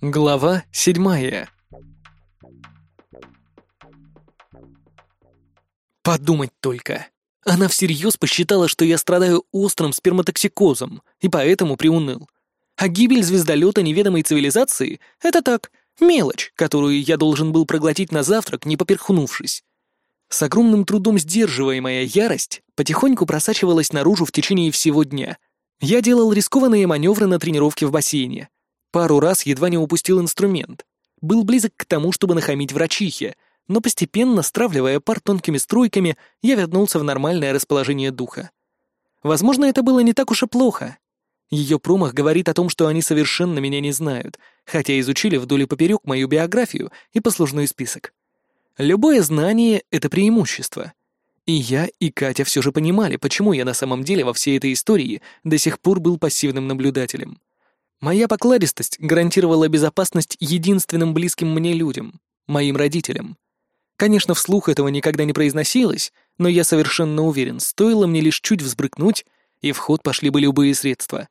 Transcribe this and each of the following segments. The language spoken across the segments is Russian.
Глава седьмая. Подумать только. Она всерьез посчитала, что я страдаю острым сперматоксикозом, и поэтому приуныл. А гибель звездолета неведомой цивилизации — это так, мелочь, которую я должен был проглотить на завтрак, не поперхнувшись. С огромным трудом сдерживаемая ярость потихоньку просачивалась наружу в течение всего дня. Я делал рискованные маневры на тренировке в бассейне. Пару раз едва не упустил инструмент. Был близок к тому, чтобы нахамить врачихе, но постепенно, стравливая пар тонкими струйками, я вернулся в нормальное расположение духа. Возможно, это было не так уж и плохо. Ее промах говорит о том, что они совершенно меня не знают, хотя изучили вдоль и поперек мою биографию и послужной список. Любое знание — это преимущество. И я, и Катя все же понимали, почему я на самом деле во всей этой истории до сих пор был пассивным наблюдателем. Моя покладистость гарантировала безопасность единственным близким мне людям — моим родителям. Конечно, вслух этого никогда не произносилось, но я совершенно уверен, стоило мне лишь чуть взбрыкнуть, и в ход пошли бы любые средства.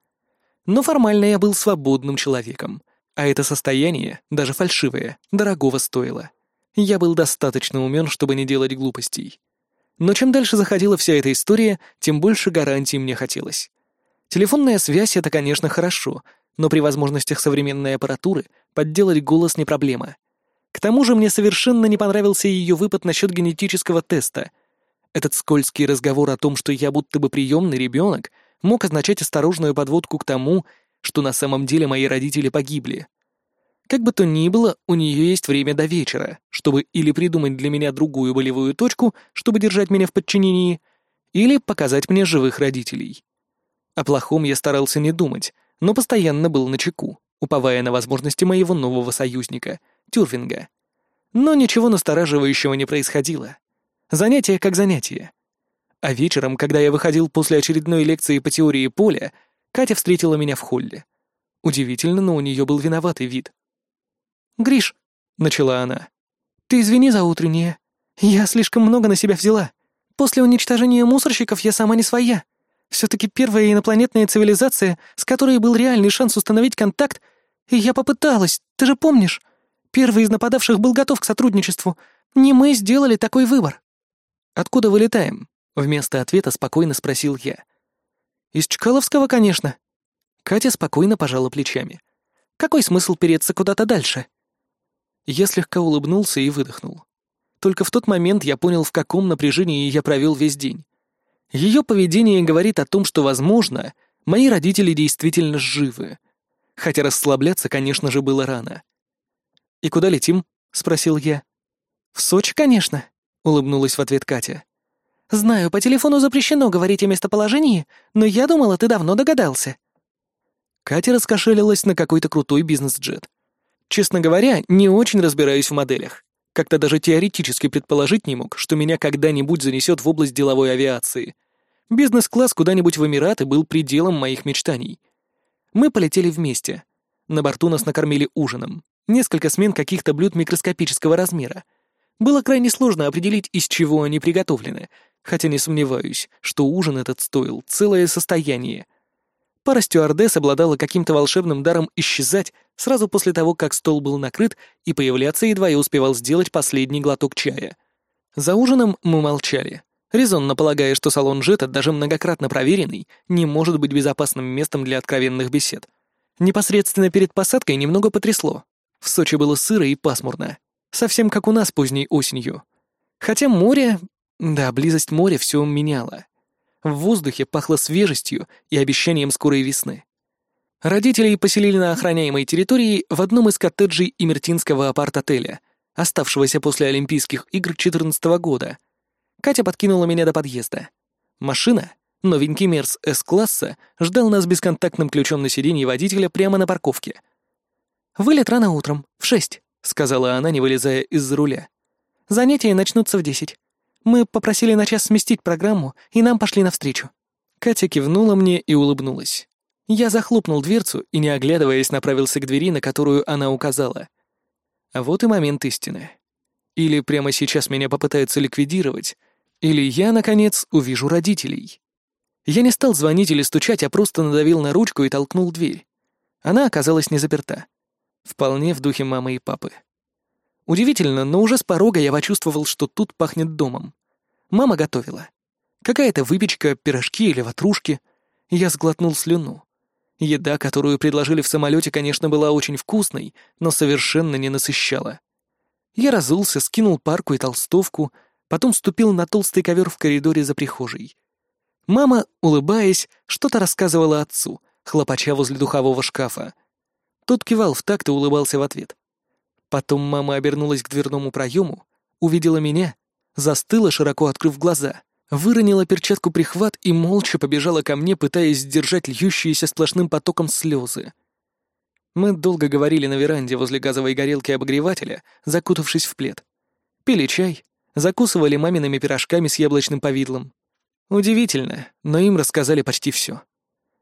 Но формально я был свободным человеком, а это состояние, даже фальшивое, дорогого стоило я был достаточно умен, чтобы не делать глупостей. Но чем дальше заходила вся эта история, тем больше гарантий мне хотелось. Телефонная связь — это, конечно, хорошо, но при возможностях современной аппаратуры подделать голос не проблема. К тому же мне совершенно не понравился ее выпад насчет генетического теста. Этот скользкий разговор о том, что я будто бы приемный ребенок, мог означать осторожную подводку к тому, что на самом деле мои родители погибли. Как бы то ни было, у нее есть время до вечера, чтобы или придумать для меня другую болевую точку, чтобы держать меня в подчинении, или показать мне живых родителей. О плохом я старался не думать, но постоянно был на чеку, уповая на возможности моего нового союзника, Тюрвинга. Но ничего настораживающего не происходило. Занятие как занятие. А вечером, когда я выходил после очередной лекции по теории поля, Катя встретила меня в холле. Удивительно, но у нее был виноватый вид. «Гриш», — начала она, — «ты извини за утреннее. Я слишком много на себя взяла. После уничтожения мусорщиков я сама не своя. Все-таки первая инопланетная цивилизация, с которой был реальный шанс установить контакт, и я попыталась, ты же помнишь? Первый из нападавших был готов к сотрудничеству. Не мы сделали такой выбор». «Откуда вылетаем?» — вместо ответа спокойно спросил я. «Из Чкаловского, конечно». Катя спокойно пожала плечами. «Какой смысл переться куда-то дальше?» Я слегка улыбнулся и выдохнул. Только в тот момент я понял, в каком напряжении я провел весь день. Ее поведение говорит о том, что, возможно, мои родители действительно живы. Хотя расслабляться, конечно же, было рано. «И куда летим?» — спросил я. «В Сочи, конечно», — улыбнулась в ответ Катя. «Знаю, по телефону запрещено говорить о местоположении, но я думала, ты давно догадался». Катя раскошелилась на какой-то крутой бизнес-джет. Честно говоря, не очень разбираюсь в моделях. Как-то даже теоретически предположить не мог, что меня когда-нибудь занесет в область деловой авиации. Бизнес-класс куда-нибудь в Эмираты был пределом моих мечтаний. Мы полетели вместе. На борту нас накормили ужином. Несколько смен каких-то блюд микроскопического размера. Было крайне сложно определить, из чего они приготовлены, хотя не сомневаюсь, что ужин этот стоил целое состояние — Пара стюардесс обладала каким-то волшебным даром исчезать сразу после того, как стол был накрыт, и появляться едва я успевал сделать последний глоток чая. За ужином мы молчали, резонно полагая, что салон Джета, даже многократно проверенный, не может быть безопасным местом для откровенных бесед. Непосредственно перед посадкой немного потрясло. В Сочи было сыро и пасмурно. Совсем как у нас поздней осенью. Хотя море... Да, близость моря все меняла. В воздухе пахло свежестью и обещанием скорой весны. Родителей поселили на охраняемой территории в одном из коттеджей Имертинского апарт-отеля, оставшегося после Олимпийских игр 14 года. Катя подкинула меня до подъезда. Машина, новенький Мерс С-класса, ждал нас бесконтактным ключом на сиденье водителя прямо на парковке. «Вылет рано утром, в шесть», — сказала она, не вылезая из-за руля. «Занятия начнутся в десять. Мы попросили на час сместить программу, и нам пошли навстречу». Катя кивнула мне и улыбнулась. Я захлопнул дверцу и, не оглядываясь, направился к двери, на которую она указала. А вот и момент истины. Или прямо сейчас меня попытаются ликвидировать, или я, наконец, увижу родителей. Я не стал звонить или стучать, а просто надавил на ручку и толкнул дверь. Она оказалась не заперта. Вполне в духе мамы и папы. Удивительно, но уже с порога я почувствовал, что тут пахнет домом. Мама готовила. Какая-то выпечка, пирожки или ватрушки. Я сглотнул слюну. Еда, которую предложили в самолете, конечно, была очень вкусной, но совершенно не насыщала. Я разулся, скинул парку и толстовку, потом ступил на толстый ковер в коридоре за прихожей. Мама, улыбаясь, что-то рассказывала отцу, хлопача возле духового шкафа. Тот кивал в такт и улыбался в ответ. Потом мама обернулась к дверному проему, увидела меня, застыла, широко открыв глаза выронила перчатку прихват и молча побежала ко мне, пытаясь сдержать льющиеся сплошным потоком слезы. Мы долго говорили на веранде возле газовой горелки обогревателя, закутавшись в плед. Пили чай, закусывали мамиными пирожками с яблочным повидлом. Удивительно, но им рассказали почти все.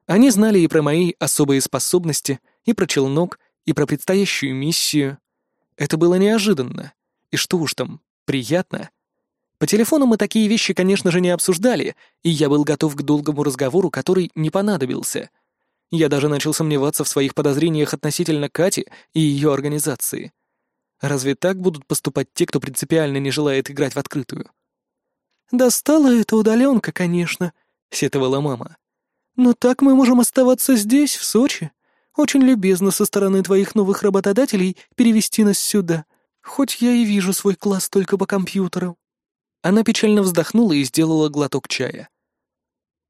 Они знали и про мои особые способности, и про челнок, и про предстоящую миссию. Это было неожиданно. И что уж там, приятно — по телефону мы такие вещи, конечно же, не обсуждали, и я был готов к долгому разговору, который не понадобился. Я даже начал сомневаться в своих подозрениях относительно Кати и ее организации. Разве так будут поступать те, кто принципиально не желает играть в открытую? «Достала эта удаленка, конечно», — сетовала мама. «Но так мы можем оставаться здесь, в Сочи. Очень любезно со стороны твоих новых работодателей перевести нас сюда. Хоть я и вижу свой класс только по компьютеру». Она печально вздохнула и сделала глоток чая.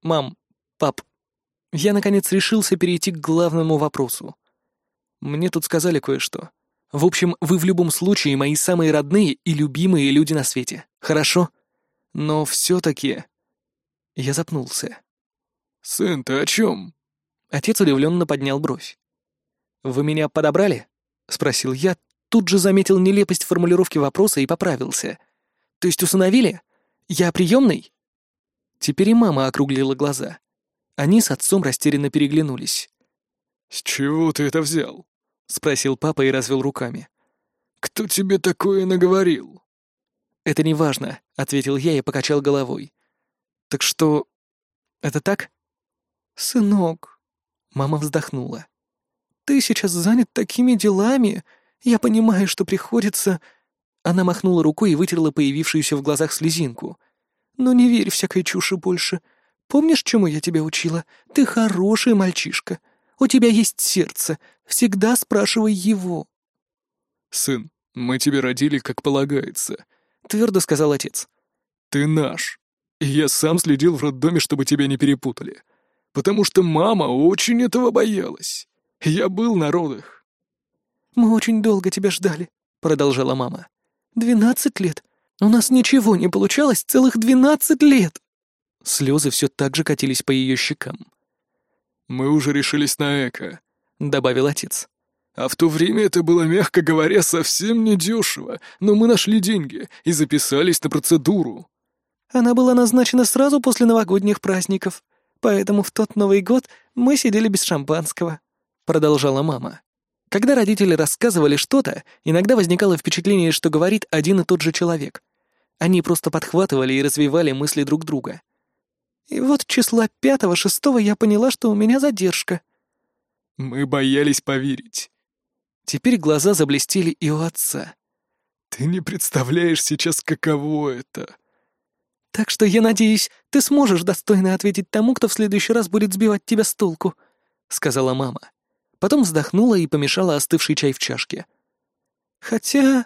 «Мам, пап, я, наконец, решился перейти к главному вопросу. Мне тут сказали кое-что. В общем, вы в любом случае мои самые родные и любимые люди на свете, хорошо? Но все-таки...» Я запнулся. «Сын, ты о чем?» Отец удивленно поднял бровь. «Вы меня подобрали?» — спросил я, тут же заметил нелепость формулировки вопроса и поправился. То есть усыновили? Я приемный?» Теперь и мама округлила глаза. Они с отцом растерянно переглянулись. «С чего ты это взял?» — спросил папа и развел руками. «Кто тебе такое наговорил?» «Это не важно», — ответил я и покачал головой. «Так что... это так?» «Сынок...» — мама вздохнула. «Ты сейчас занят такими делами. Я понимаю, что приходится...» Она махнула рукой и вытерла появившуюся в глазах слезинку. «Но не верь всякой чуши больше. Помнишь, чему я тебя учила? Ты хороший мальчишка. У тебя есть сердце. Всегда спрашивай его». «Сын, мы тебя родили, как полагается», — твердо сказал отец. «Ты наш. И я сам следил в роддоме, чтобы тебя не перепутали. Потому что мама очень этого боялась. Я был на родах». «Мы очень долго тебя ждали», — продолжала мама. «Двенадцать лет! У нас ничего не получалось целых двенадцать лет!» Слезы все так же катились по ее щекам. «Мы уже решились на эко», — добавил отец. «А в то время это было, мягко говоря, совсем недешево, но мы нашли деньги и записались на процедуру». Она была назначена сразу после новогодних праздников, поэтому в тот Новый год мы сидели без шампанского», — продолжала мама. Когда родители рассказывали что-то, иногда возникало впечатление, что говорит один и тот же человек. Они просто подхватывали и развивали мысли друг друга. И вот числа пятого-шестого я поняла, что у меня задержка. Мы боялись поверить. Теперь глаза заблестели и у отца. Ты не представляешь сейчас, каково это. Так что я надеюсь, ты сможешь достойно ответить тому, кто в следующий раз будет сбивать тебя с толку, — сказала мама. Потом вздохнула и помешала остывший чай в чашке. «Хотя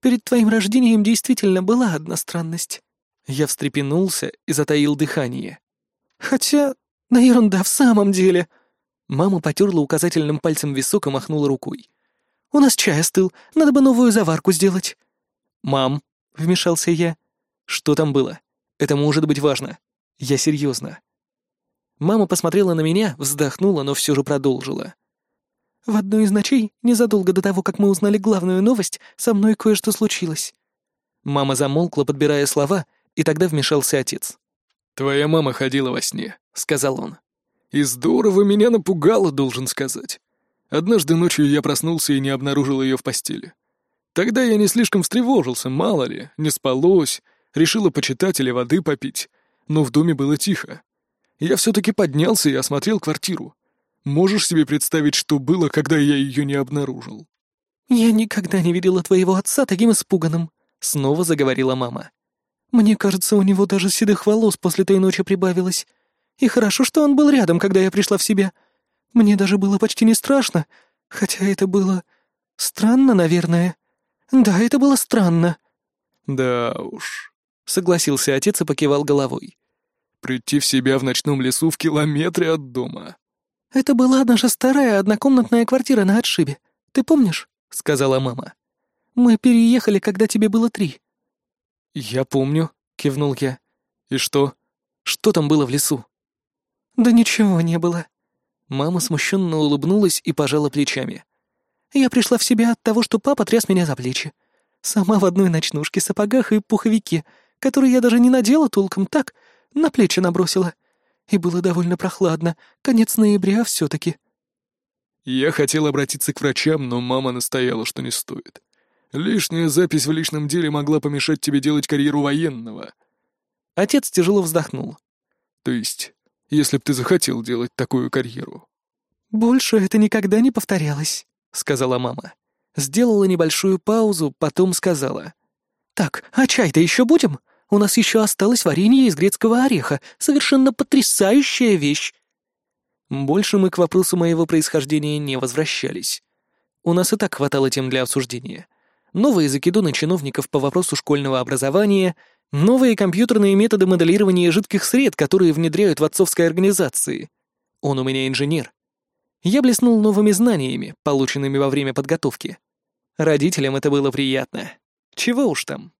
перед твоим рождением действительно была одна странность». Я встрепенулся и затаил дыхание. «Хотя... на ерунда, в самом деле...» Мама потерла указательным пальцем висок и махнула рукой. «У нас чай остыл, надо бы новую заварку сделать». «Мам», — вмешался я, — «что там было? Это может быть важно. Я серьезно». Мама посмотрела на меня, вздохнула, но все же продолжила. В одной из ночей, незадолго до того, как мы узнали главную новость, со мной кое-что случилось». Мама замолкла, подбирая слова, и тогда вмешался отец. «Твоя мама ходила во сне», — сказал он. «И здорово меня напугала, должен сказать. Однажды ночью я проснулся и не обнаружил ее в постели. Тогда я не слишком встревожился, мало ли, не спалось, решила почитать или воды попить, но в доме было тихо. Я все-таки поднялся и осмотрел квартиру. Можешь себе представить, что было, когда я ее не обнаружил?» «Я никогда не видела твоего отца таким испуганным», — снова заговорила мама. «Мне кажется, у него даже седых волос после той ночи прибавилось. И хорошо, что он был рядом, когда я пришла в себя. Мне даже было почти не страшно, хотя это было... странно, наверное. Да, это было странно». «Да уж», — согласился отец и покивал головой. «Прийти в себя в ночном лесу в километре от дома». «Это была наша старая однокомнатная квартира на отшибе. Ты помнишь?» — сказала мама. «Мы переехали, когда тебе было три». «Я помню», — кивнул я. «И что? Что там было в лесу?» «Да ничего не было». Мама смущенно улыбнулась и пожала плечами. «Я пришла в себя от того, что папа тряс меня за плечи. Сама в одной ночнушке, сапогах и пуховике, которые я даже не надела толком так, на плечи набросила и было довольно прохладно. Конец ноября все-таки. Я хотел обратиться к врачам, но мама настояла, что не стоит. Лишняя запись в личном деле могла помешать тебе делать карьеру военного. Отец тяжело вздохнул. То есть, если б ты захотел делать такую карьеру. «Больше это никогда не повторялось», — сказала мама. Сделала небольшую паузу, потом сказала. «Так, а чай-то еще будем? У нас еще осталось варенье из грецкого ореха. Совершенно потрясающая вещь. Больше мы к вопросу моего происхождения не возвращались. У нас и так хватало тем для обсуждения. Новые закидоны чиновников по вопросу школьного образования, новые компьютерные методы моделирования жидких сред, которые внедряют в отцовской организации. Он у меня инженер. Я блеснул новыми знаниями, полученными во время подготовки. Родителям это было приятно. Чего уж там.